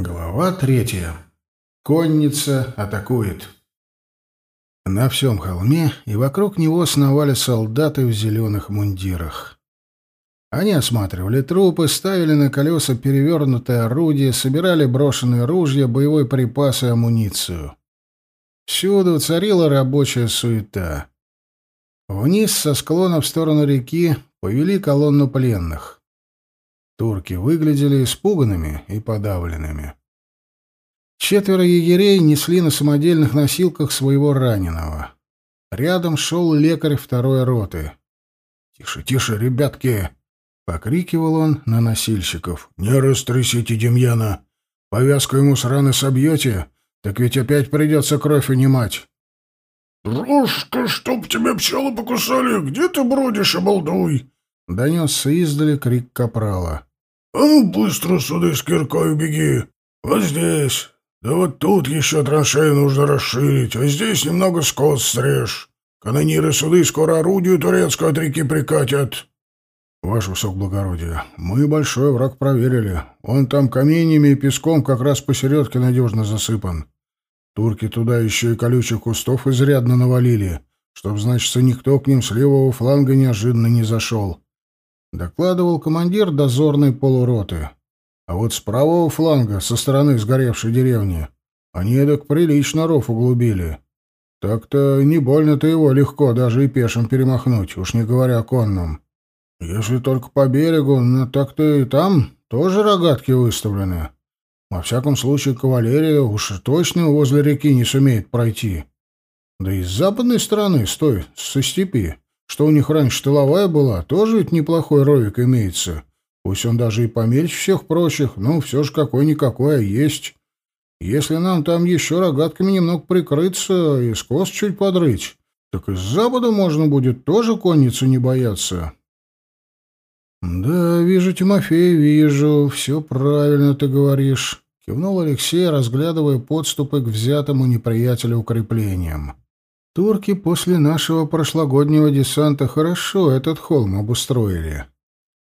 Глава третья. Конница атакует. На всем холме и вокруг него сновали солдаты в зеленых мундирах. Они осматривали трупы, ставили на колеса перевернутые орудия, собирали брошенные ружья, боевой припас и амуницию. Всюду царила рабочая суета. Вниз со склона в сторону реки повели колонну пленных. Турки выглядели испуганными и подавленными. Четверо егерей несли на самодельных носилках своего раненого. Рядом шел лекарь второй роты. «Тише, тише, ребятки!» — покрикивал он на носильщиков. «Не растрясите Демьяна! Повязку ему с раны собьете, так ведь опять придется кровь унимать!» «Дружка, чтоб тебя пчелы покусали! Где ты бродишь, обалдуй?» — донесся издали крик капрала. «А ну, быстро сюда с киркой беги! Вот здесь! Да вот тут еще траншею нужно расширить, а здесь немного скот срежь. Канониры суды скоро орудию турецкую от реки прикатят». «Ваше высокоблагородие, мы большой враг проверили. Он там каменями и песком как раз посередке надежно засыпан. Турки туда еще и колючих кустов изрядно навалили, чтоб, значит, никто к ним с левого фланга неожиданно не зашел. — докладывал командир дозорной полуроты. А вот с правого фланга, со стороны сгоревшей деревни, они эдак прилично ров углубили. Так-то не больно-то его легко даже и пешим перемахнуть, уж не говоря о конном. Если только по берегу, ну так-то и там тоже рогатки выставлены. Во всяком случае, кавалерия уж точно возле реки не сумеет пройти. Да и с западной стороны, стой, со степи, что у них раньше тыловая была, тоже ведь неплохой ровик имеется. Пусть он даже и помельче всех прочих, но все же какой-никакой, а есть. Если нам там еще рогатками немного прикрыться и скос чуть подрыть, так и с запада можно будет тоже конницу не бояться. «Да, вижу, Тимофей, вижу. Все правильно ты говоришь», — кивнул Алексей, разглядывая подступы к взятому неприятелю укреплениям. Турки после нашего прошлогоднего десанта хорошо этот холм обустроили.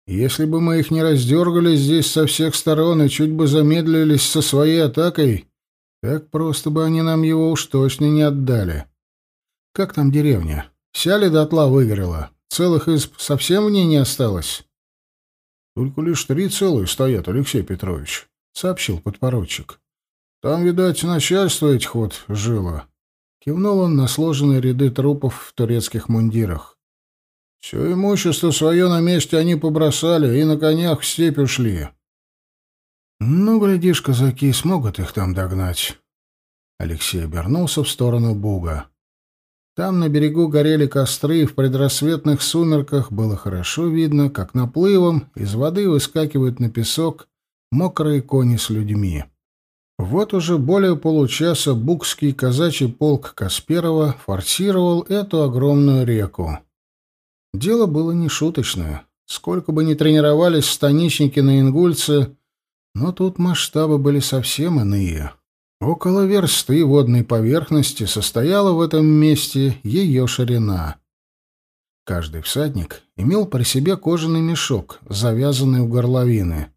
Если бы мы их не раздергали здесь со всех сторон и чуть бы замедлились со своей атакой, так просто бы они нам его уж точно не отдали. Как там деревня? Вся ли дотла выгорела? Целых изб совсем в ней не осталось? Только лишь три целые стоят, Алексей Петрович, — сообщил подпоручик. Там, видать, начальство этих вот жило. Кивнул он на сложенные ряды трупов в турецких мундирах. Все имущество свое на месте они побросали и на конях в степь ушли. Ну, глядишь, казаки смогут их там догнать. Алексей обернулся в сторону Буга. Там на берегу горели костры, и в предрассветных сумерках было хорошо видно, как наплывом из воды выскакивают на песок мокрые кони с людьми. Вот уже более получаса букский казачий полк Касперова форсировал эту огромную реку. Дело было не шуточное. Сколько бы ни тренировались станичники на Ингульце, но тут масштабы были совсем иные. Около версты водной поверхности состояла в этом месте ее ширина. Каждый всадник имел при себе кожаный мешок, завязанный у горловины.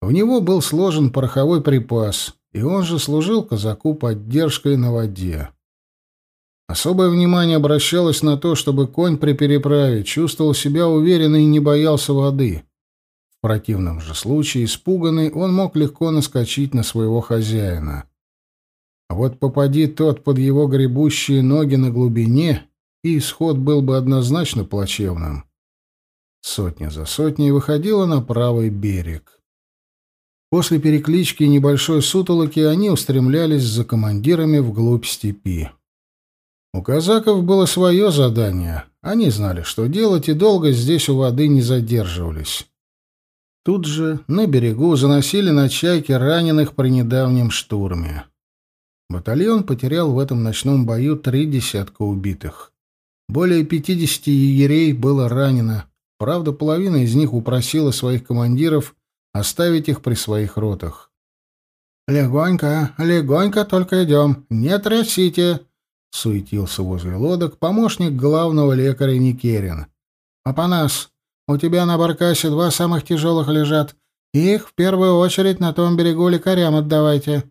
В него был сложен пороховой припас, и он же служил казаку поддержкой на воде. Особое внимание обращалось на то, чтобы конь при переправе чувствовал себя уверенно и не боялся воды. В противном же случае, испуганный, он мог легко наскочить на своего хозяина. А вот попади тот под его гребущие ноги на глубине, и исход был бы однозначно плачевным. Сотня за сотней выходила на правый берег. После переклички и небольшой сутолоки они устремлялись за командирами вглубь степи. У казаков было свое задание. Они знали, что делать, и долго здесь у воды не задерживались. Тут же на берегу заносили на чайки раненых при недавнем штурме. Батальон потерял в этом ночном бою три десятка убитых. Более пятидесяти егерей было ранено. Правда, половина из них упросила своих командиров оставить их при своих ротах. «Легонько, легонько только идем, не трясите!» — суетился возле лодок помощник главного лекаря Никерин. «Апанас, у тебя на баркасе два самых тяжелых лежат. Их в первую очередь на том берегу лекарям отдавайте.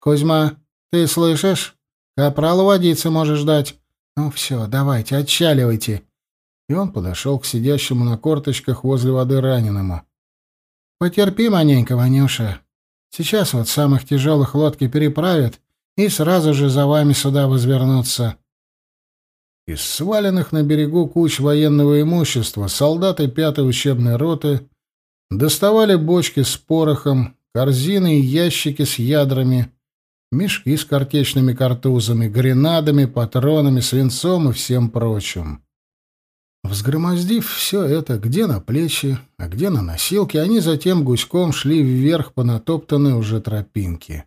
Кузьма, ты слышишь? Капралу водицы можешь дать. Ну все, давайте, отчаливайте. И он подошел к сидящему на корточках возле воды раненому. Потерпи маленько, Ванюша. Сейчас вот самых тяжелых лодки переправят и сразу же за вами сюда возвернутся. Из сваленных на берегу куч военного имущества солдаты пятой учебной роты доставали бочки с порохом, корзины и ящики с ядрами, мешки с картечными картузами, гренадами, патронами, свинцом и всем прочим. Взгромоздив все это где на плечи, а где на носилки, они затем гуськом шли вверх по натоптанной уже тропинке.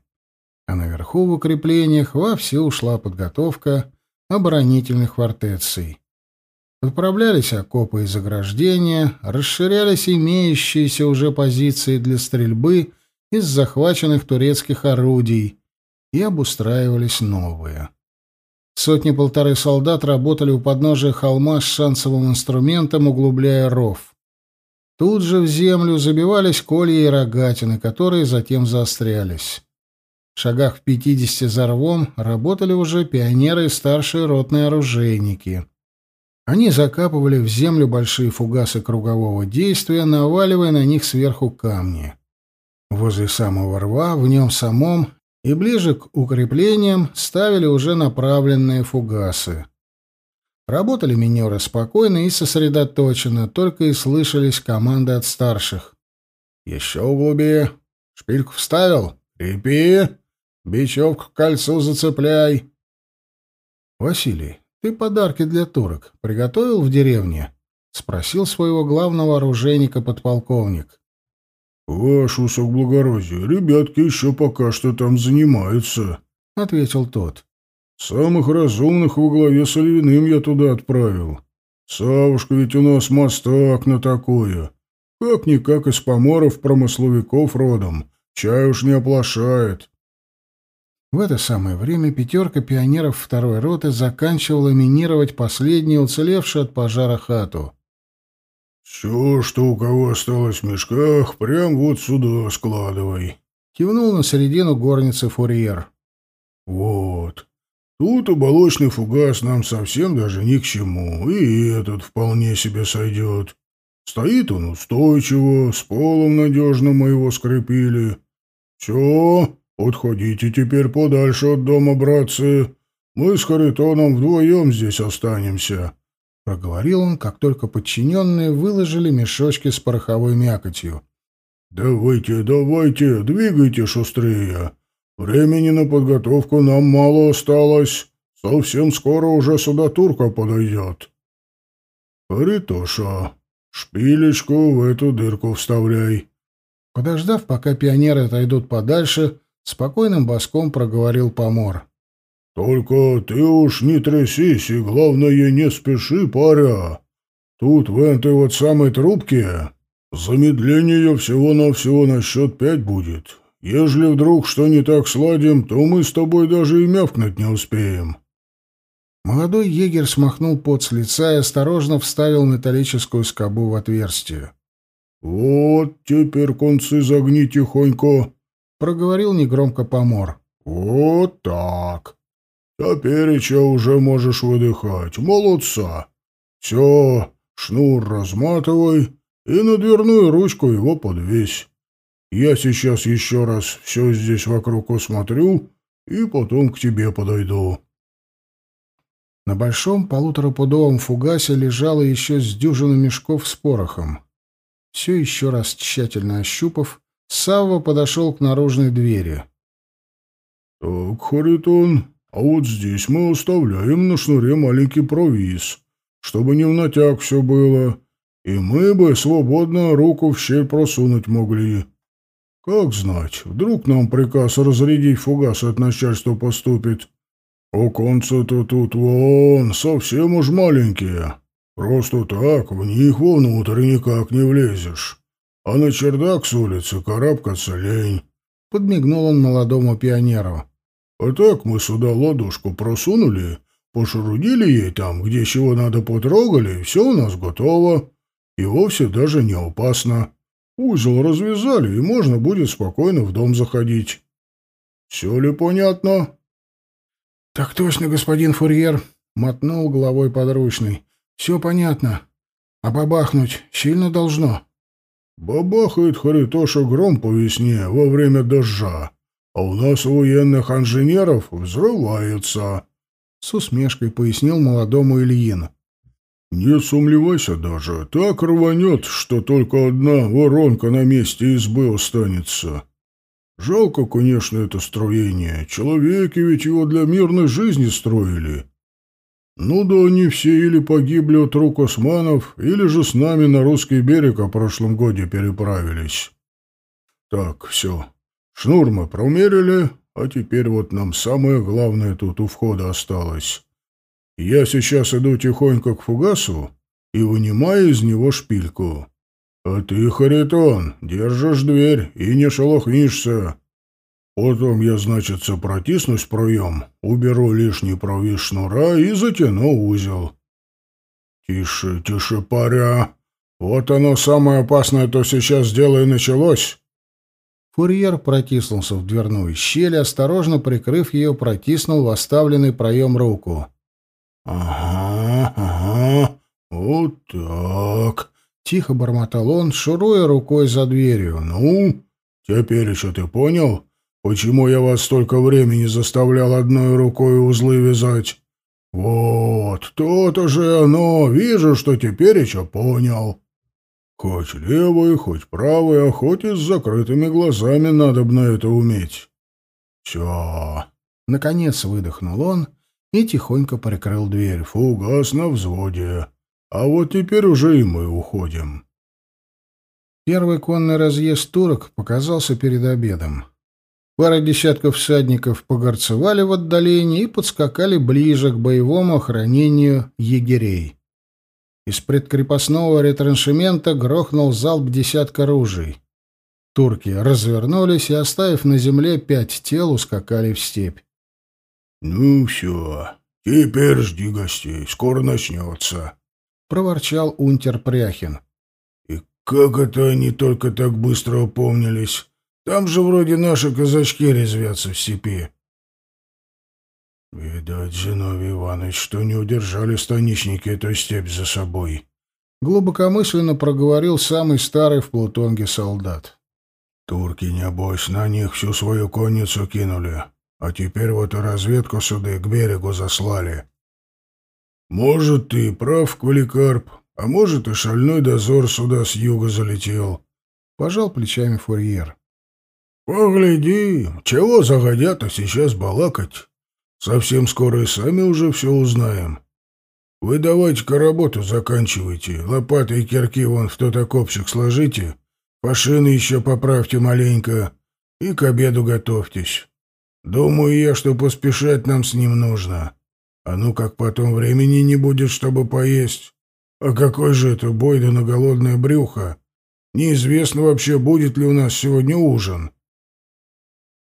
А наверху в укреплениях вовсю ушла подготовка оборонительных фортеций. Подправлялись окопы и заграждения, расширялись имеющиеся уже позиции для стрельбы из захваченных турецких орудий и обустраивались новые. Сотни-полторы солдат работали у подножия холма с шансовым инструментом, углубляя ров. Тут же в землю забивались колья и рогатины, которые затем заострялись. В шагах в пятидесяти за рвом работали уже пионеры и старшие ротные оружейники. Они закапывали в землю большие фугасы кругового действия, наваливая на них сверху камни. Возле самого рва, в нем самом и ближе к укреплениям ставили уже направленные фугасы. Работали минеры спокойно и сосредоточенно, только и слышались команды от старших. «Еще углуби! Шпильку вставил? Крепи! Бечевку к кольцу зацепляй!» «Василий, ты подарки для турок приготовил в деревне?» — спросил своего главного оружейника подполковник. «Ваше высокоблагородие, ребятки еще пока что там занимаются», — ответил тот. «Самых разумных во главе с Оливиным я туда отправил. Савушка ведь у нас мастак на такое. Как-никак из поморов промысловиков родом. Чай уж не оплошает». В это самое время пятерка пионеров второй роты заканчивала минировать последнюю уцелевшую от пожара хату. «Все, что у кого осталось в мешках, прям вот сюда складывай», — кивнул на середину горницы фурьер. «Вот. Тут оболочный фугас нам совсем даже ни к чему, и этот вполне себе сойдет. Стоит он устойчиво, с полом надежно мы его скрепили. Все, отходите теперь подальше от дома, братцы. Мы с Харитоном вдвоем здесь останемся» проговорил он, как только подчиненные выложили мешочки с пороховой мякотью. «Давайте, давайте, двигайте шустрее. Времени на подготовку нам мало осталось. Совсем скоро уже сюда турка подойдет. Харитоша, шпилечку в эту дырку вставляй». Подождав, пока пионеры отойдут подальше, спокойным боском проговорил помор. Только ты уж не трясись и, главное, не спеши, паря. Тут в этой вот самой трубке замедление всего-навсего на счет пять будет. Ежели вдруг что не так сладим, то мы с тобой даже и мявкнуть не успеем». Молодой егерь смахнул пот с лица и осторожно вставил металлическую скобу в отверстие. «Вот теперь концы загни тихонько», — проговорил негромко помор. «Вот так. Тепереча уже можешь выдыхать. Молодца. Все, шнур разматывай и на дверную ручку его подвесь. Я сейчас еще раз все здесь вокруг осмотрю и потом к тебе подойду. На большом полуторапудовом фугасе лежало еще с дюжину мешков с порохом. Все еще раз тщательно ощупав, Савва подошел к наружной двери. — Так, Харитон, а вот здесь мы оставляем на шнуре маленький провиз, чтобы не в натяг все было, и мы бы свободно руку в щель просунуть могли. Как знать, вдруг нам приказ разрядить фугас от начальства поступит. Оконца-то тут вон, совсем уж маленькие. Просто так в них вовнутрь никак не влезешь. А на чердак с улицы карабкаться лень. Подмигнул он молодому пионеру. А так мы сюда ладошку просунули, пошарудили ей там, где чего надо потрогали, и все у нас готово. И вовсе даже не опасно. Узел развязали, и можно будет спокойно в дом заходить. Все ли понятно? — Так точно, господин Фурьер, — мотнул головой подручный. — Все понятно. А бабахнуть сильно должно. — Бабахает Харитоша гром по весне во время дождя, а у нас у военных инженеров взрывается, — с усмешкой пояснил молодому Ильин. — Не сомневайся даже, так рванет, что только одна воронка на месте избы останется. Жалко, конечно, это строение. Человеки ведь его для мирной жизни строили. Ну да они все или погибли от рук османов, или же с нами на русский берег о прошлом годе переправились. Так, все. Шнур мы промерили, а теперь вот нам самое главное тут у входа осталось. Я сейчас иду тихонько к фугасу и вынимаю из него шпильку. А ты, Харитон, держишь дверь и не шелохнишься. Потом я, значит, протиснусь в проем, уберу лишний провис шнура и затяну узел. Тише, тише, паря. Вот оно самое опасное, то сейчас дело и началось. Фурьер протиснулся в дверную щель, осторожно прикрыв ее, протиснул в оставленный проем руку. «Ага, ага, вот так», Тихо бормотал он, шуруя рукой за дверью. «Ну, теперь что ты понял, почему я вас столько времени заставлял одной рукой узлы вязать? Вот, то-то же оно, вижу, что теперь еще понял. Хоть левый, хоть правый, а хоть и с закрытыми глазами надо бы на это уметь. Все». Наконец выдохнул он и тихонько прикрыл дверь. «Фугас на взводе». А вот теперь уже и мы уходим. Первый конный разъезд турок показался перед обедом. Пара десятков всадников погорцевали в отдалении и подскакали ближе к боевому охранению егерей. Из предкрепостного ретраншемента грохнул залп десятка ружей. Турки развернулись и, оставив на земле пять тел, ускакали в степь. — Ну все, теперь жди гостей, скоро начнется, — проворчал унтер Пряхин. «И как это они только так быстро упомнились? Там же вроде наши казачки резвятся в степи». «Видать, Зиновий Иванович, что не удержали станичники эту степь за собой», — глубокомысленно проговорил самый старый в Плутонге солдат. «Турки, небось, на них всю свою конницу кинули, а теперь вот и разведку сюда к берегу заслали». «Может, ты прав, Кваликарп, а может, и шальной дозор сюда с юга залетел», — пожал плечами Фурьер. «Погляди, чего загодят-то сейчас балакать? Совсем скоро и сами уже все узнаем. Вы давайте-ка работу заканчивайте, лопаты и кирки вон в тот окопчик сложите, пашины еще поправьте маленько и к обеду готовьтесь. Думаю я, что поспешать нам с ним нужно». А ну как потом времени не будет, чтобы поесть. А какой же это бой да на голодное брюхо? Неизвестно вообще, будет ли у нас сегодня ужин. —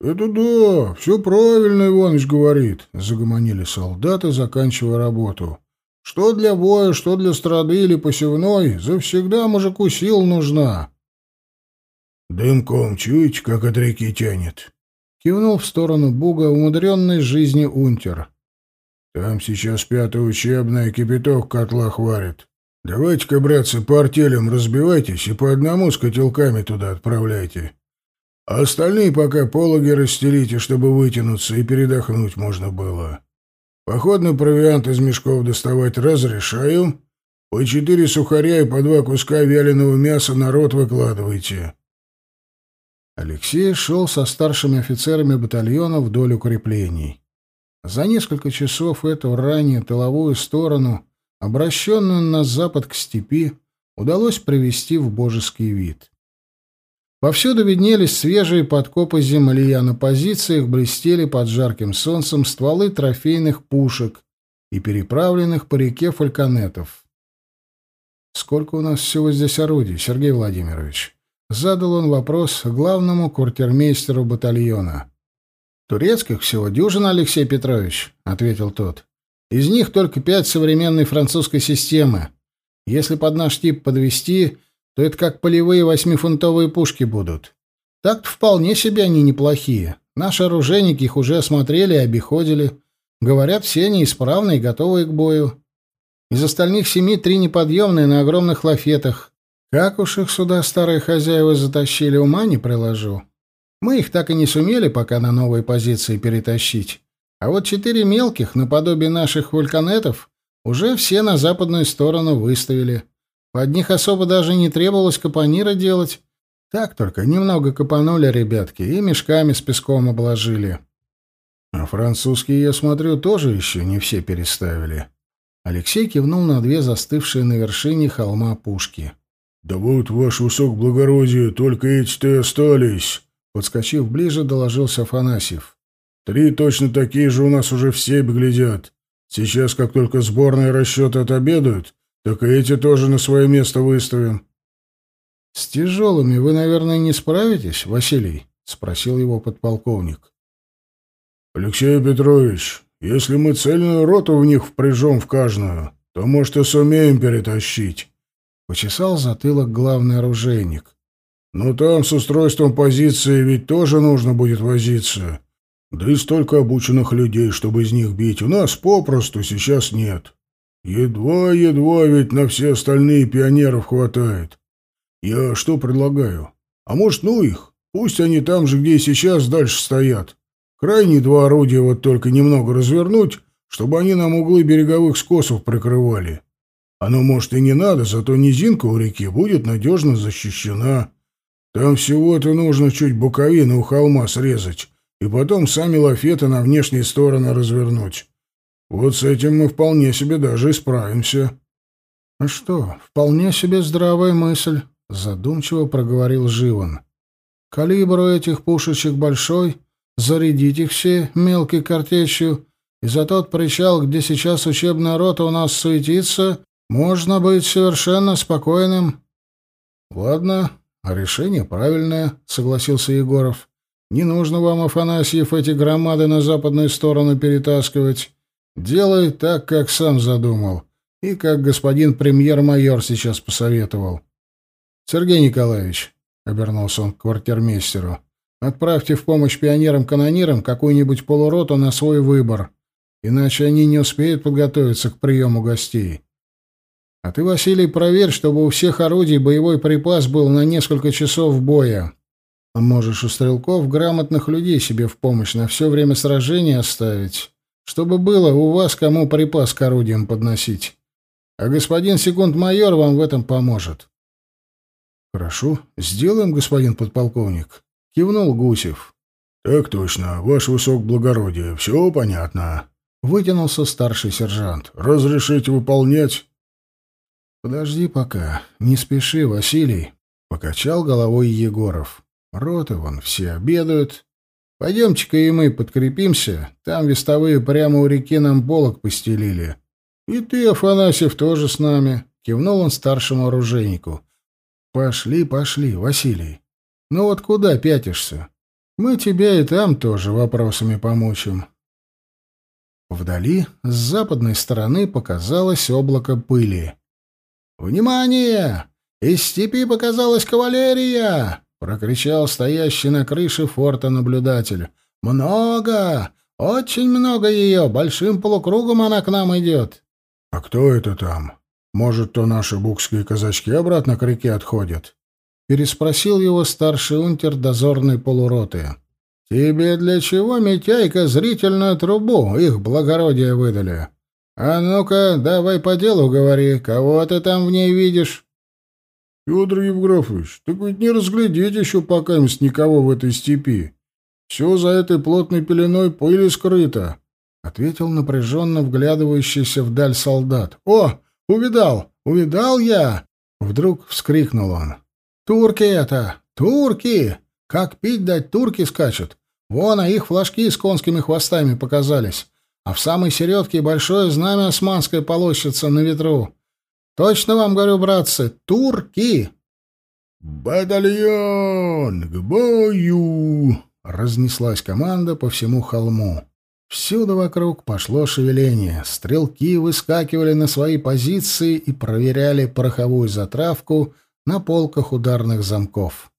Это да, все правильно Иваныч говорит, — загомонили солдаты, заканчивая работу. — Что для боя, что для страды или посевной, завсегда мужику сил нужна. — Дымком чуете, как от реки тянет? — кивнул в сторону Буга умудренный жизни унтер. Там сейчас пятая учебная, кипяток котла хварит. Давайте-ка, братцы, по артелям разбивайтесь и по одному с котелками туда отправляйте. А остальные пока пологи расстелите, чтобы вытянуться и передохнуть можно было. Походный провиант из мешков доставать разрешаю. По четыре сухаря и по два куска вяленого мяса на рот выкладывайте. Алексей шел со старшими офицерами батальона вдоль укреплений. За несколько часов эту ранее тыловую сторону, обращенную на запад к степи, удалось привести в божеский вид. Повсюду виднелись свежие подкопы земли, а на позициях блестели под жарким солнцем стволы трофейных пушек и переправленных по реке фальконетов. «Сколько у нас всего здесь орудий, Сергей Владимирович?» Задал он вопрос главному квартирмейстеру батальона. «Турецких всего дюжина, Алексей Петрович», — ответил тот. «Из них только пять современной французской системы. Если под наш тип подвести, то то это как полевые восьмифунтовые пушки будут. Так-то вполне себе они неплохие. Наши оружейники их уже осмотрели и обиходили. Говорят, все они исправны и готовы к бою. Из остальных семи три неподъемные на огромных лафетах. Как уж их сюда старые хозяева затащили, ума не приложу. Мы их так и не сумели пока на новые позиции перетащить. А вот четыре мелких, наподобие наших вульканетов, уже все на западную сторону выставили. Под них особо даже не требовалось капонира делать. Так только немного капанули ребятки и мешками с песком обложили. А французские, я смотрю, тоже еще не все переставили. Алексей кивнул на две застывшие на вершине холма пушки. «Да вот, ваш высокоблагородие, только эти-то и остались!» Подскочив ближе, доложился Афанасьев. «Три точно такие же у нас уже все глядят. Сейчас, как только сборные расчеты отобедают, так и эти тоже на свое место выставим». «С тяжелыми вы, наверное, не справитесь, Василий?» — спросил его подполковник. «Алексей Петрович, если мы цельную роту в них впряжем в каждую, то, может, и сумеем перетащить». Почесал затылок главный оружейник. «Но там с устройством позиции ведь тоже нужно будет возиться. Да и столько обученных людей, чтобы из них бить, у нас попросту сейчас нет. Едва-едва ведь на все остальные пионеров хватает. Я что предлагаю? А может, ну их? Пусть они там же, где и сейчас, дальше стоят. Крайние два орудия вот только немного развернуть, чтобы они нам углы береговых скосов прикрывали. Оно, может, и не надо, зато низинка у реки будет надежно защищена. Там всего-то нужно чуть боковину у холма срезать, и потом сами лафеты на внешние стороны развернуть. Вот с этим мы вполне себе даже и справимся. — А что, вполне себе здравая мысль, — задумчиво проговорил Живан. — Калибр у этих пушечек большой, зарядить их все мелкой картечью, и за тот причал, где сейчас учебная рота у нас суетится, можно быть совершенно спокойным. — Ладно, решение правильное, — согласился Егоров. — Не нужно вам, Афанасьев, эти громады на западную сторону перетаскивать. Делай так, как сам задумал, и как господин премьер-майор сейчас посоветовал. Сергей Николаевич, — обернулся он к квартирмейстеру, — отправьте в помощь пионерам-канонирам какую-нибудь полуроту на свой выбор, иначе они не успеют подготовиться к приему гостей. А ты, Василий, проверь, чтобы у всех орудий боевой припас был на несколько часов боя. А можешь у стрелков грамотных людей себе в помощь на все время сражения оставить чтобы было у вас кому припас к орудиям подносить. А господин секунд-майор вам в этом поможет. — Хорошо, сделаем, господин подполковник, — кивнул Гусев. — Так точно, ваш высок благородие, все понятно. Вытянулся старший сержант. — Разрешите выполнять? — Подожди пока, не спеши, Василий, — покачал головой Егоров. — Роты вон все обедают, Пойдемте-ка и мы подкрепимся. Там вестовые прямо у реки нам полок постелили. И ты, Афанасьев, тоже с нами. Кивнул он старшему оружейнику. Пошли, пошли, Василий. Ну вот куда пятишься? Мы тебя и там тоже вопросами помучим. Вдали, с западной стороны, показалось облако пыли. «Внимание! Из степи показалась кавалерия!» Прокричал стоящий на крыше форта наблюдатель. Много, очень много ее, большим полукругом она к нам идет. А кто это там? Может, то наши букские казачки обратно к реке отходят? переспросил его старший унтер дозорной полуроты. Тебе для чего, Митяйка, зрительную трубу их благородие выдали? А ну-ка, давай по делу говори, кого ты там в ней видишь? Федор Евграфович, так ведь не разглядеть еще пока никого в этой степи. Все за этой плотной пеленой пыли скрыто, — ответил напряженно вглядывающийся вдаль солдат. — О, увидал, увидал я! — вдруг вскрикнул он. — Турки это! Турки! Как пить дать, турки скачут! Вон, а их флажки с конскими хвостами показались, а в самой середке большое знамя османское полощется на ветру. Точно вам говорю, братцы, турки!» «Батальон! К бою!» — разнеслась команда по всему холму. Всюду вокруг пошло шевеление. Стрелки выскакивали на свои позиции и проверяли пороховую затравку на полках ударных замков.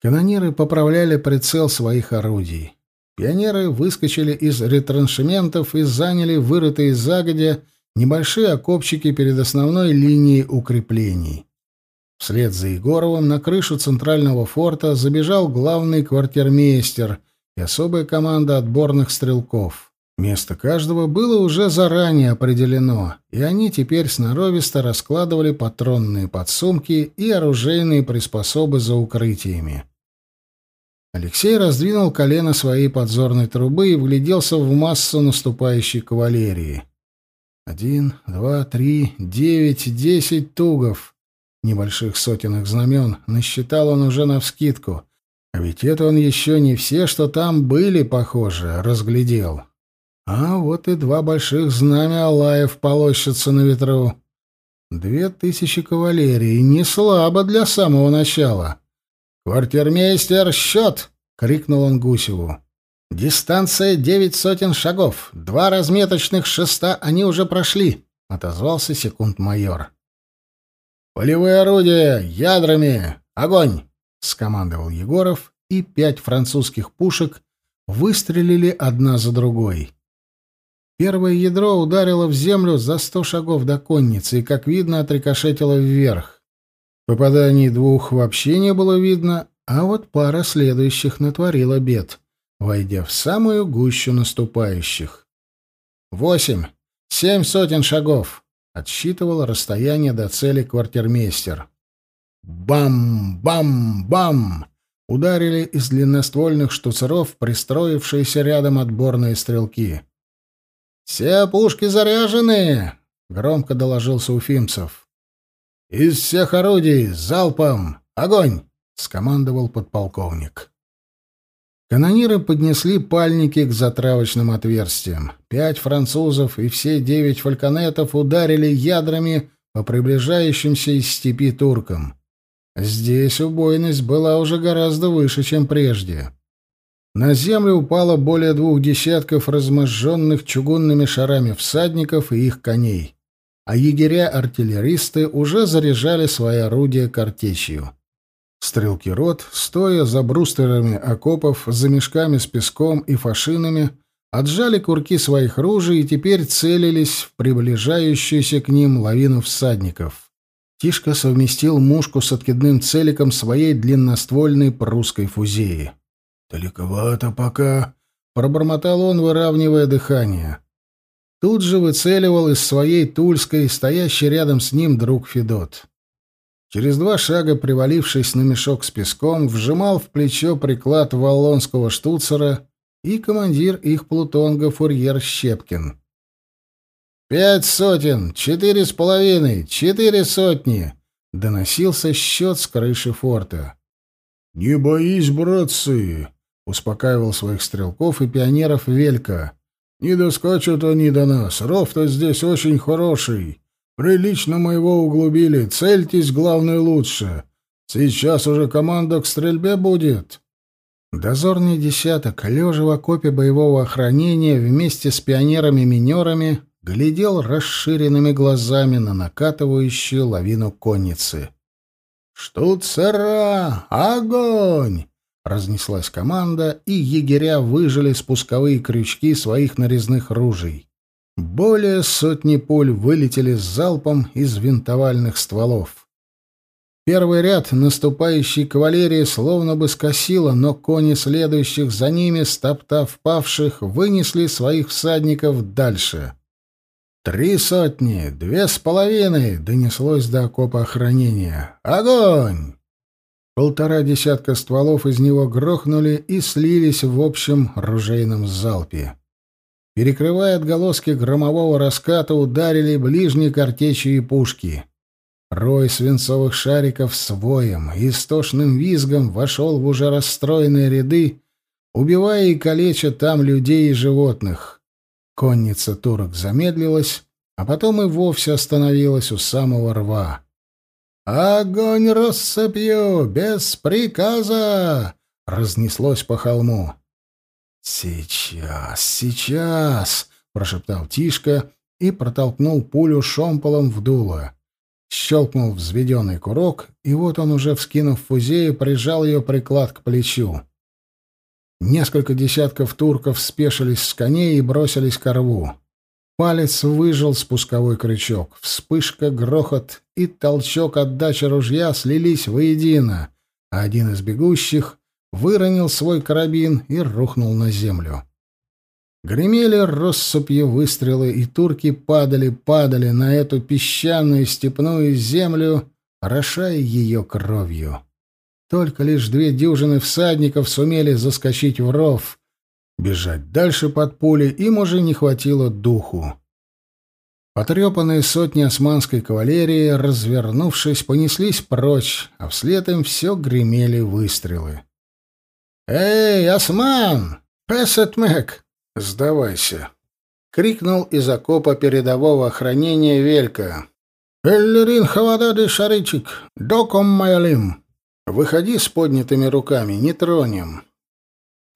Канониры поправляли прицел своих орудий. Пионеры выскочили из ретраншементов и заняли вырытые загодя небольшие окопчики перед основной линией укреплений. Вслед за Егоровым на крышу центрального форта забежал главный квартирмейстер и особая команда отборных стрелков. Место каждого было уже заранее определено, и они теперь сноровисто раскладывали патронные подсумки и оружейные приспособы за укрытиями. Алексей раздвинул колено своей подзорной трубы и вгляделся в массу наступающей кавалерии. Один, два, три, девять, десять тугов. Небольших сотенных знамен насчитал он уже навскидку. А ведь это он еще не все, что там были, похоже, разглядел. А вот и два больших знамя Алаев полощутся на ветру. Две тысячи кавалерии, не слабо для самого начала. «Квартирмейстер, счет!» — крикнул он Гусеву. «Дистанция девять сотен шагов. Два разметочных шеста они уже прошли», — отозвался секунд-майор. «Полевые орудия! Ядрами! Огонь!» — скомандовал Егоров, и пять французских пушек выстрелили одна за другой. Первое ядро ударило в землю за сто шагов до конницы и, как видно, отрикошетило вверх. Попаданий двух вообще не было видно, а вот пара следующих натворила бед, войдя в самую гущу наступающих. «Восемь! Семь сотен шагов!» — отсчитывал расстояние до цели квартирмейстер. «Бам! — ударили из длинноствольных штуцеров пристроившиеся рядом отборные стрелки. «Все пушки заряжены!» — громко доложился Уфимцев. «Из всех орудий залпом! Огонь!» — скомандовал подполковник. Канониры поднесли пальники к затравочным отверстиям. Пять французов и все девять фальконетов ударили ядрами по приближающимся из степи туркам. Здесь убойность была уже гораздо выше, чем прежде. На землю упало более двух десятков разможженных чугунными шарами всадников и их коней, а егеря-артиллеристы уже заряжали свои орудия картечью. Стрелки рот, стоя за брустерами окопов, за мешками с песком и фашинами, отжали курки своих ружей и теперь целились в приближающуюся к ним лавину всадников. Тишка совместил мушку с откидным целиком своей длинноствольной прусской фузеи. «Далековато пока», — пробормотал он, выравнивая дыхание. Тут же выцеливал из своей тульской стоящий рядом с ним друг Федот. Через два шага, привалившись на мешок с песком, вжимал в плечо приклад валлонского штуцера и командир их плутонга фурьер Щепкин. «Пять сотен! Четыре с половиной! Четыре сотни!» — доносился счет с крыши форта. «Не боись, братцы!» — успокаивал своих стрелков и пионеров Велька. «Не доскачут они до нас. Ров-то здесь очень хороший. Прилично мы его углубили. Цельтесь, главное, лучше. Сейчас уже команда к стрельбе будет. Дозорный десяток, лежа в окопе боевого охранения, вместе с пионерами-минерами, глядел расширенными глазами на накатывающую лавину конницы. «Штуцера! Огонь!» Разнеслась команда, и егеря выжили спусковые крючки своих нарезных ружей. Более сотни пуль вылетели с залпом из винтовальных стволов. Первый ряд наступающей кавалерии словно бы скосило, но кони следующих за ними, стоптав павших, вынесли своих всадников дальше. «Три сотни! Две с половиной!» — донеслось до окопа охранения. «Огонь!» Полтора десятка стволов из него грохнули и слились в общем ружейном залпе. Перекрывая отголоски громового раската, ударили ближние картечи и пушки. Рой свинцовых шариков с воем и истошным визгом вошел в уже расстроенные ряды, убивая и калеча там людей и животных. Конница турок замедлилась, а потом и вовсе остановилась у самого рва. «Огонь рассыпью! Без приказа!» — разнеслось по холму. «Сейчас, сейчас!» — прошептал Тишка и протолкнул пулю шомполом в дуло. Щелкнул взведенный курок, и вот он уже, вскинув фузею, прижал ее приклад к плечу. Несколько десятков турков спешились с коней и бросились к рву. Палец выжил спусковой крючок. Вспышка, грохот и толчок отдачи ружья слились воедино, а один из бегущих выронил свой карабин и рухнул на землю. Гремели россыпью выстрелы, и турки падали, падали на эту песчаную степную землю, орошая ее кровью. Только лишь две дюжины всадников сумели заскочить в ров. Бежать дальше под пули им уже не хватило духу. Потрепанные сотни османской кавалерии, развернувшись, понеслись прочь, а вслед им все гремели выстрелы. «Эй, осман! Песетмек! Сдавайся!» — крикнул из окопа передового охранения Велька. «Эллерин хавадады шаричик! Доком майалим!» «Выходи с поднятыми руками, не тронем!»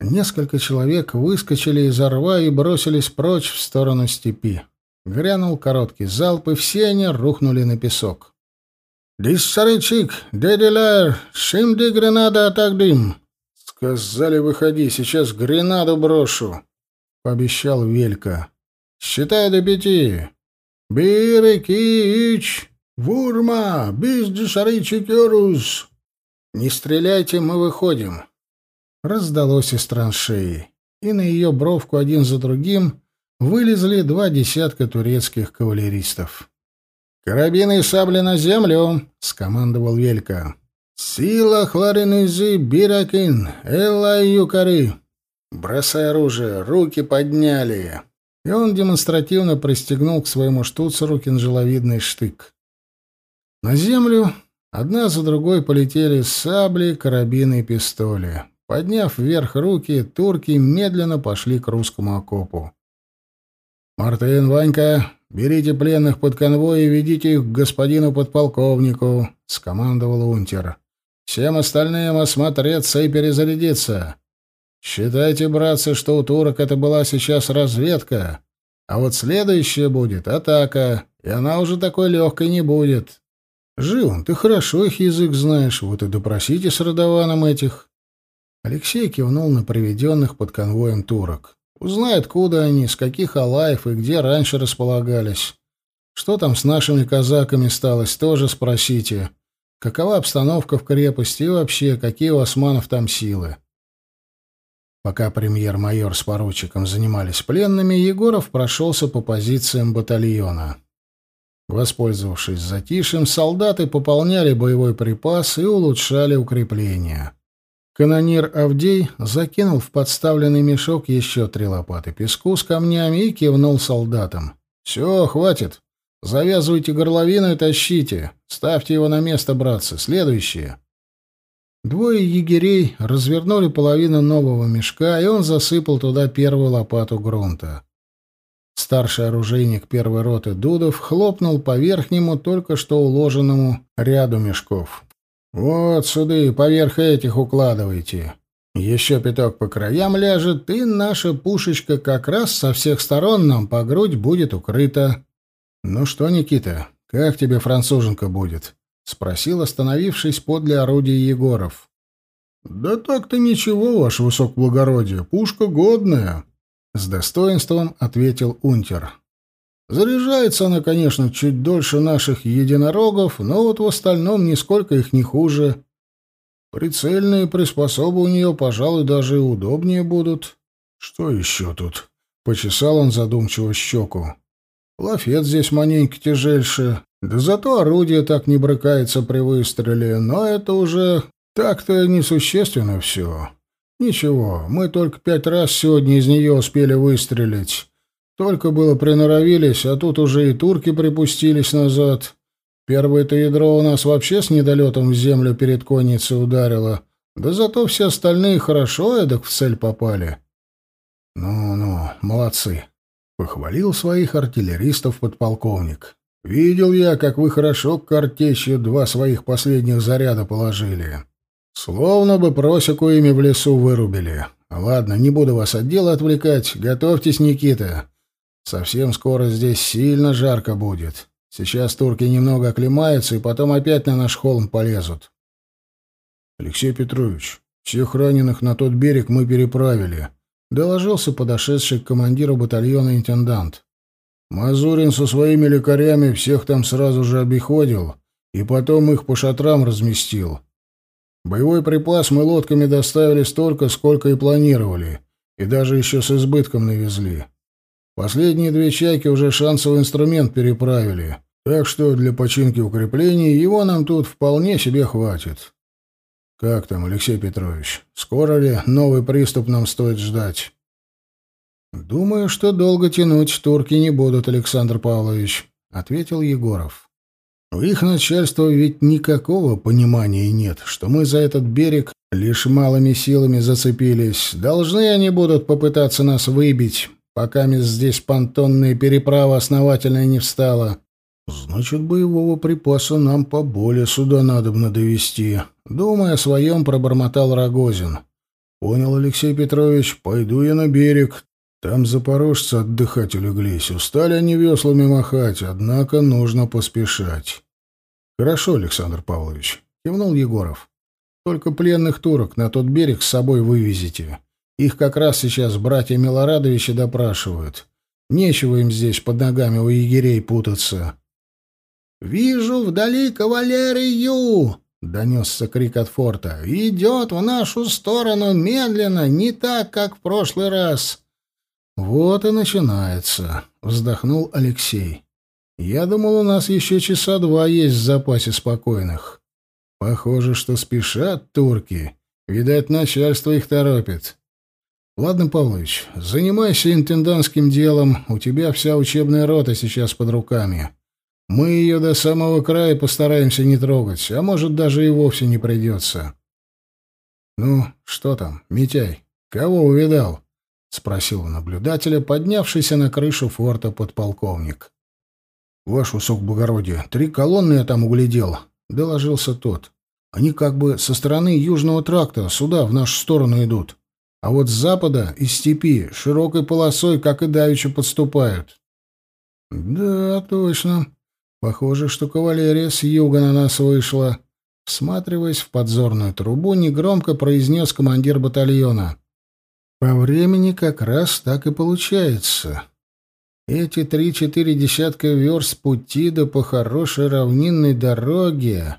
Несколько человек выскочили из рва и бросились прочь в сторону степи. Грянул короткий залп, и все они рухнули на песок. «Диссаричик, деделер, шимди гренада атагдим!» «Сказали, выходи, сейчас гренаду брошу», — пообещал Велька. «Считай до пяти. Бирекич, вурма, бездешаричикерус». «Не стреляйте, мы выходим». Раздалось из траншеи, и на ее бровку один за другим вылезли два десятка турецких кавалеристов. «Карабины и сабли на землю!» — скомандовал Велька. «Сила хларинизы биракин, элла юкари!» «Бросай оружие, руки подняли!» И он демонстративно пристегнул к своему штуцеру кинжаловидный штык. На землю одна за другой полетели сабли, карабины и пистоли. Подняв вверх руки, турки медленно пошли к русскому окопу. «Мартын, Ванька, берите пленных под конвой и ведите их к господину подполковнику», — скомандовал унтер. Всем остальным осмотреться и перезарядиться. Считайте, братцы, что у турок это была сейчас разведка, а вот следующая будет атака, и она уже такой легкой не будет. Живун, ты хорошо их язык знаешь, вот и допросите с родованом этих. Алексей кивнул на приведенных под конвоем турок. Узнай, откуда они, с каких алаев и где раньше располагались. Что там с нашими казаками сталось, тоже спросите. Какова обстановка в крепости и вообще, какие у османов там силы? Пока премьер-майор с поручиком занимались пленными, Егоров прошелся по позициям батальона. Воспользовавшись затишьем, солдаты пополняли боевой припас и улучшали укрепления. Канонир Авдей закинул в подставленный мешок еще три лопаты песку с камнями и кивнул солдатам. «Все, хватит. Завязывайте горловину и тащите. Ставьте его на место, братцы. Следующее. Двое егерей развернули половину нового мешка, и он засыпал туда первую лопату грунта. Старший оружейник первой роты Дудов хлопнул по верхнему, только что уложенному ряду мешков. «Вот сюда, поверх этих укладывайте. Еще пяток по краям ляжет, и наша пушечка как раз со всех сторон нам по грудь будет укрыта. «Ну что, Никита, как тебе француженка будет?» — спросил, остановившись подле орудия Егоров. «Да так-то ничего, ваше высокоблагородие, пушка годная», — с достоинством ответил унтер. «Заряжается она, конечно, чуть дольше наших единорогов, но вот в остальном нисколько их не хуже. Прицельные приспособы у нее, пожалуй, даже и удобнее будут». «Что еще тут?» — почесал он задумчиво щеку. Лафет здесь маненько тяжельше, да зато орудие так не брыкается при выстреле, но это уже так-то несущественно все. Ничего, мы только пять раз сегодня из нее успели выстрелить. Только было приноровились, а тут уже и турки припустились назад. Первое-то ядро у нас вообще с недолетом в землю перед конницей ударило. Да зато все остальные хорошо эдак в цель попали. Ну-ну, молодцы. Похвалил своих артиллеристов подполковник. «Видел я, как вы хорошо к картечью два своих последних заряда положили. Словно бы просеку ими в лесу вырубили. Ладно, не буду вас от дела отвлекать. Готовьтесь, Никита. Совсем скоро здесь сильно жарко будет. Сейчас турки немного оклемаются и потом опять на наш холм полезут. Алексей Петрович, всех раненых на тот берег мы переправили, доложился подошедший к командиру батальона интендант. Мазурин со своими лекарями всех там сразу же обиходил и потом их по шатрам разместил. Боевой припас мы лодками доставили столько, сколько и планировали, и даже еще с избытком навезли. Последние две чайки уже шансовый инструмент переправили, так что для починки укреплений его нам тут вполне себе хватит. Как там, Алексей Петрович, скоро ли новый приступ нам стоит ждать? Думаю, что долго тянуть турки не будут, Александр Павлович, ответил Егоров. У их начальства ведь никакого понимания нет, что мы за этот берег лишь малыми силами зацепились. Должны они будут попытаться нас выбить, пока здесь понтонная переправа основательная не встала. Значит, боевого припаса нам поболее сюда надобно довести. Думая о своем, пробормотал Рогозин. Понял, Алексей Петрович, пойду я на берег. Там запорожцы отдыхать улеглись. Устали они веслами махать, однако нужно поспешать. Хорошо, Александр Павлович, кивнул Егоров. Только пленных турок на тот берег с собой вывезите. Их как раз сейчас братья Милорадовичи допрашивают. Нечего им здесь под ногами у егерей путаться. «Вижу вдали кавалерию!» — донесся крик от форта. «Идет в нашу сторону медленно, не так, как в прошлый раз». «Вот и начинается», — вздохнул Алексей. «Я думал, у нас еще часа два есть в запасе спокойных. Похоже, что спешат турки. Видать, начальство их торопит. Ладно, Павлович, занимайся интендантским делом. У тебя вся учебная рота сейчас под руками. Мы ее до самого края постараемся не трогать, а может, даже и вовсе не придется. «Ну, что там, Митяй, кого увидал?» — спросил наблюдателя, поднявшийся на крышу форта подполковник. «Ваше высокоблагородие, три колонны я там углядел», — доложился тот. «Они как бы со стороны южного тракта сюда, в нашу сторону идут. А вот с запада, из степи, широкой полосой, как и давеча, подступают». «Да, точно», Похоже, что кавалерия с юга на нас вышла. Всматриваясь в подзорную трубу, негромко произнес командир батальона. По времени как раз так и получается. Эти три-четыре десятка верст пути да по хорошей равнинной дороге.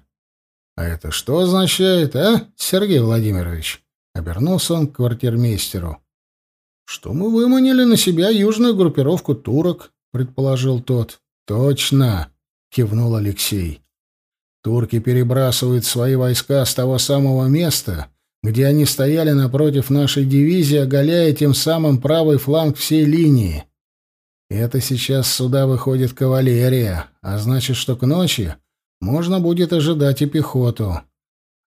А это что означает, а, Сергей Владимирович? Обернулся он к квартирмейстеру. Что мы выманили на себя южную группировку турок, предположил тот. Точно. — кивнул Алексей. «Турки перебрасывают свои войска с того самого места, где они стояли напротив нашей дивизии, оголяя тем самым правый фланг всей линии. Это сейчас сюда выходит кавалерия, а значит, что к ночи можно будет ожидать и пехоту.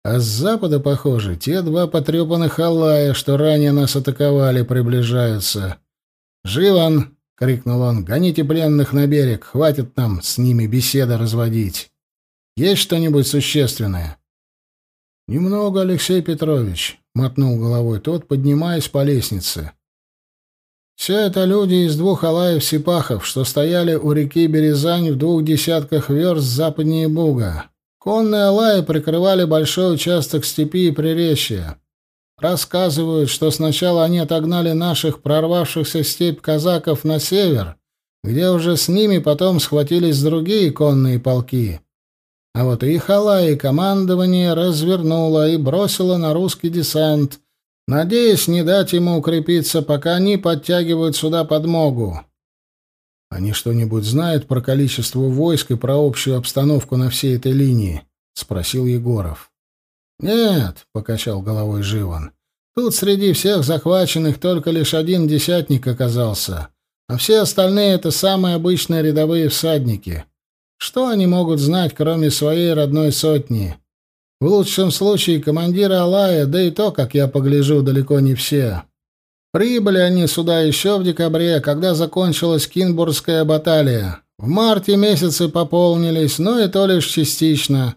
А с запада, похоже, те два потрепанных алая, что ранее нас атаковали, приближаются. Живан, — крикнул он. «Гоните пленных на берег, хватит нам с ними беседа разводить. Есть что-нибудь существенное?» «Немного, Алексей Петрович», — мотнул головой тот, поднимаясь по лестнице. «Все это люди из двух алаев-сипахов, что стояли у реки Березань в двух десятках верст западнее Буга. Конные алаи прикрывали большой участок степи и приречья. Рассказывают, что сначала они отогнали наших прорвавшихся степь казаков на север, где уже с ними потом схватились другие конные полки. А вот их Алай командование развернуло и бросило на русский десант, надеясь не дать ему укрепиться, пока они подтягивают сюда подмогу. Они что-нибудь знают про количество войск и про общую обстановку на всей этой линии? спросил Егоров. «Нет», — покачал головой Живан, — «тут среди всех захваченных только лишь один десятник оказался, а все остальные — это самые обычные рядовые всадники. Что они могут знать, кроме своей родной сотни? В лучшем случае командира Алая, да и то, как я погляжу, далеко не все. Прибыли они сюда еще в декабре, когда закончилась Кинбургская баталия. В марте месяцы пополнились, но и то лишь частично».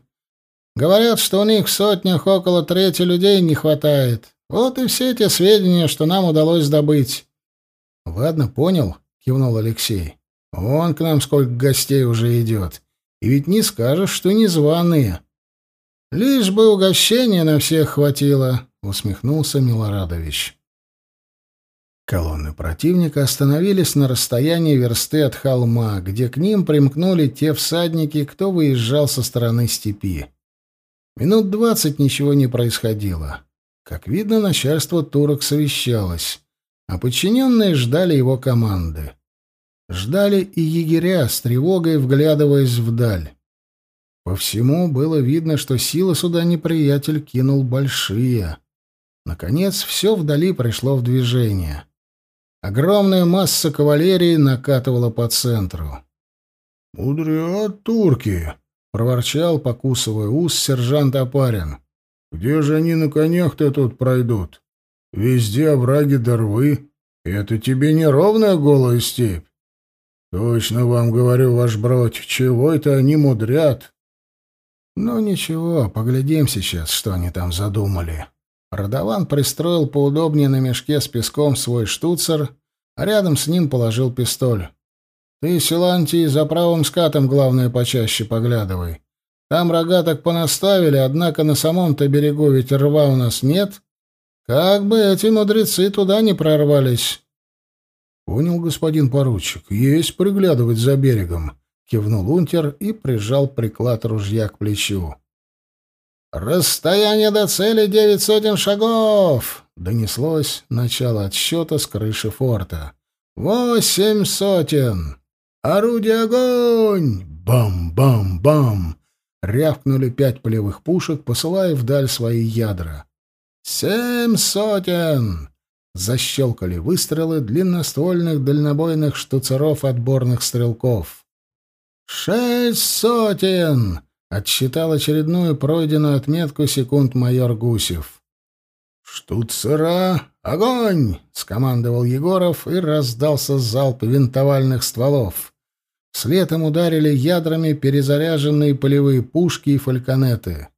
Говорят, что у них в сотнях около трети людей не хватает. Вот и все те сведения, что нам удалось добыть. — Ладно, понял, — кивнул Алексей. — Вон к нам сколько гостей уже идет. И ведь не скажешь, что незваные. Лишь бы угощения на всех хватило, усмехнулся Милорадович. Колонны противника остановились на расстоянии версты от холма, где к ним примкнули те всадники, кто выезжал со стороны степи. Минут двадцать ничего не происходило. Как видно, начальство турок совещалось, а подчиненные ждали его команды. Ждали и егеря, с тревогой вглядываясь вдаль. По всему было видно, что силы сюда неприятель кинул большие. Наконец, все вдали пришло в движение. Огромная масса кавалерии накатывала по центру. «Мудрят турки!» — проворчал, покусывая ус сержант Апарин. «Где же они на конях-то тут пройдут? Везде овраги дорвы. Это тебе не ровная голая степь. Точно вам говорю, ваш бродь, чего это они мудрят?» «Ну ничего, поглядим сейчас, что они там задумали». Радован пристроил поудобнее на мешке с песком свой штуцер, а рядом с ним положил пистоль. «Ты, Силантий, за правым скатом, главное, почаще поглядывай. Там рогаток понаставили, однако на самом-то берегу ведь рва у нас нет. Как бы эти мудрецы туда не прорвались». «Понял, господин поручик. Есть приглядывать за берегом», — кивнул унтер и прижал приклад ружья к плечу. «Расстояние до цели девять сотен шагов!» — донеслось начало отсчета с крыши форта. «Восемь сотен! Орудие огонь! Бам-бам-бам!» Рявкнули пять полевых пушек, посылая вдаль свои ядра. «Семь сотен!» Защелкали выстрелы длинноствольных дальнобойных штуцеров отборных стрелков. «Шесть сотен!» Отсчитал очередную пройденную отметку секунд майор Гусев. «Штуцера! Огонь!» — скомандовал Егоров, и раздался залп винтовальных стволов. Им ударили ядрами перезаряженные полевые пушки и фальконеты.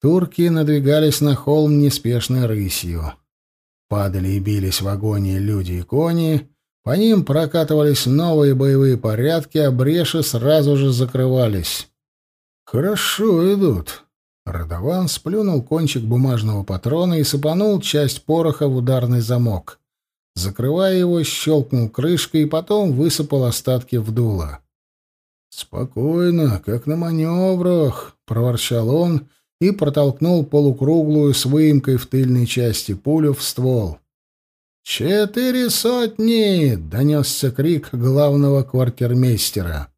Турки надвигались на холм неспешной рысью. Падали и бились в агонии люди и кони, по ним прокатывались новые боевые порядки, а бреши сразу же закрывались. «Хорошо идут». Радован сплюнул кончик бумажного патрона и сыпанул часть пороха в ударный замок. Закрывая его, щелкнул крышкой и потом высыпал остатки в дуло. «Спокойно, как на маневрах», — проворчал он и протолкнул полукруглую с выемкой в тыльной части пулю в ствол. «Четыре сотни!» — донесся крик главного квартирмейстера.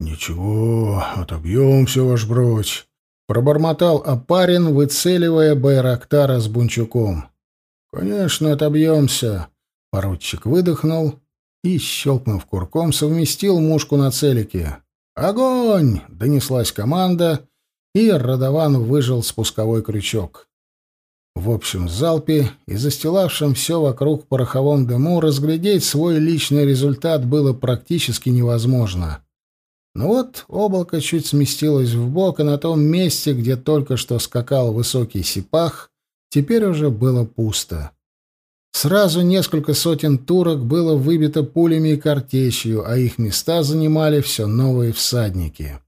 «Ничего, отобьемся, ваш бродь», — пробормотал опарин, выцеливая Байрактара с Бунчуком. «Конечно, отобьемся», — поручик выдохнул и, щелкнув курком, совместил мушку на целике. «Огонь!» — донеслась команда, и Радован выжил спусковой крючок. В общем залпе и застилавшем все вокруг пороховом дыму разглядеть свой личный результат было практически невозможно. Но вот облако чуть сместилось в бок, и на том месте, где только что скакал высокий сипах, теперь уже было пусто. Сразу несколько сотен турок было выбито пулями и картечью, а их места занимали все новые всадники.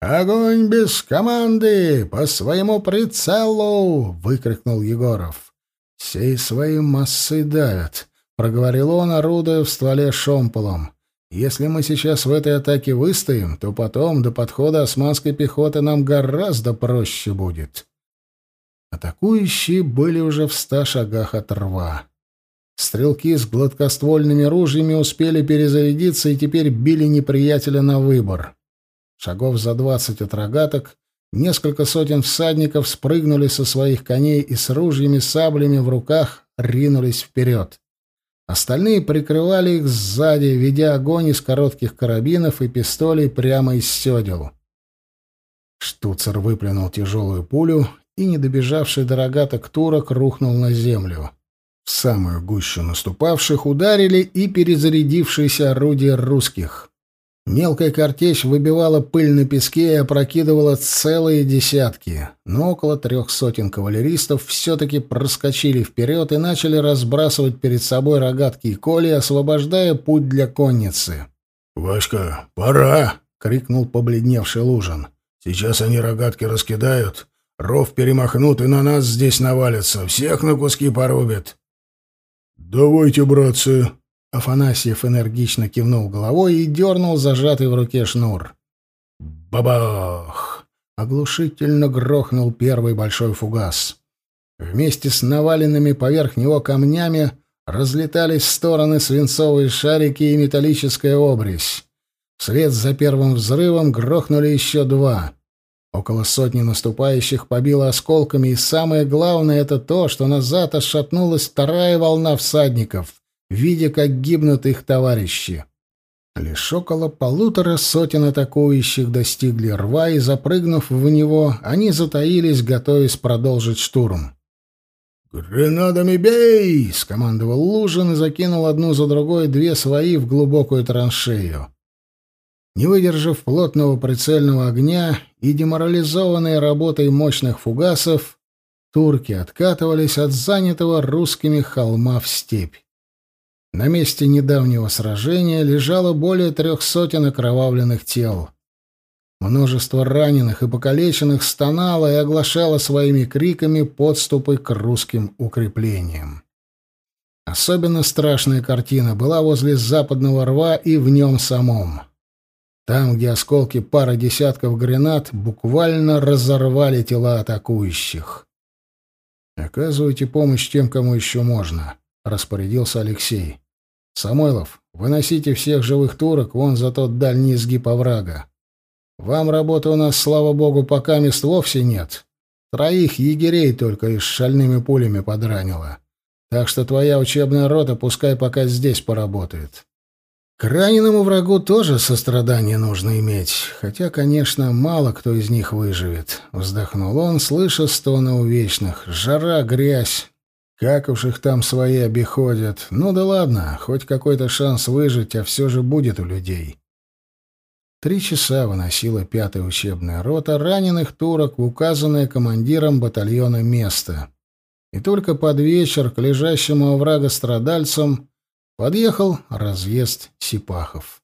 «Огонь без команды! По своему прицелу!» — выкрикнул Егоров. «Сей своей массой давят», — проговорил он, орудуя в стволе шомполом. Если мы сейчас в этой атаке выстоим, то потом до подхода османской пехоты нам гораздо проще будет. Атакующие были уже в ста шагах от рва. Стрелки с гладкоствольными ружьями успели перезарядиться и теперь били неприятеля на выбор. Шагов за двадцать от рогаток несколько сотен всадников спрыгнули со своих коней и с ружьями-саблями в руках ринулись вперед. Остальные прикрывали их сзади, ведя огонь из коротких карабинов и пистолей прямо из седел. Штуцер выплюнул тяжелую пулю, и, не добежавший до рогаток турок, рухнул на землю. В самую гущу наступавших ударили и перезарядившиеся орудия русских. Мелкая картечь выбивала пыль на песке и опрокидывала целые десятки, но около трех сотен кавалеристов все-таки проскочили вперед и начали разбрасывать перед собой рогатки и коли, освобождая путь для конницы. «Васька, пора!» — крикнул побледневший Лужин. «Сейчас они рогатки раскидают, ров перемахнут и на нас здесь навалятся, всех на куски порубят». «Давайте, братцы!» Афанасьев энергично кивнул головой и дернул зажатый в руке шнур. Бабах! Оглушительно грохнул первый большой фугас. Вместе с наваленными поверх него камнями разлетались в стороны свинцовые шарики и металлическая обрезь. Вслед за первым взрывом грохнули еще два. Около сотни наступающих побило осколками, и самое главное — это то, что назад отшатнулась вторая волна всадников видя, как гибнут их товарищи. Лишь около полутора сотен атакующих достигли рва, и, запрыгнув в него, они затаились, готовясь продолжить штурм. «Гренадами бей!» — скомандовал Лужин и закинул одну за другой две свои в глубокую траншею. Не выдержав плотного прицельного огня и деморализованной работой мощных фугасов, турки откатывались от занятого русскими холма в степь. На месте недавнего сражения лежало более трех сотен окровавленных тел. Множество раненых и покалеченных стонало и оглашало своими криками подступы к русским укреплениям. Особенно страшная картина была возле западного рва и в нем самом. Там, где осколки пары десятков гранат буквально разорвали тела атакующих. «Оказывайте помощь тем, кому еще можно», — распорядился Алексей. «Самойлов, выносите всех живых турок вон за тот дальний изгиб оврага. Вам работы у нас, слава богу, пока мест вовсе нет. Троих егерей только и с шальными пулями подранило. Так что твоя учебная рота пускай пока здесь поработает. К раненому врагу тоже сострадание нужно иметь, хотя, конечно, мало кто из них выживет. Вздохнул он, слыша стоны увечных. Жара, грязь, как уж их там свои обиходят. Ну да ладно, хоть какой-то шанс выжить, а все же будет у людей. Три часа выносила пятая учебная рота раненых турок в указанное командиром батальона место. И только под вечер к лежащему оврага страдальцам подъехал разъезд Сипахов.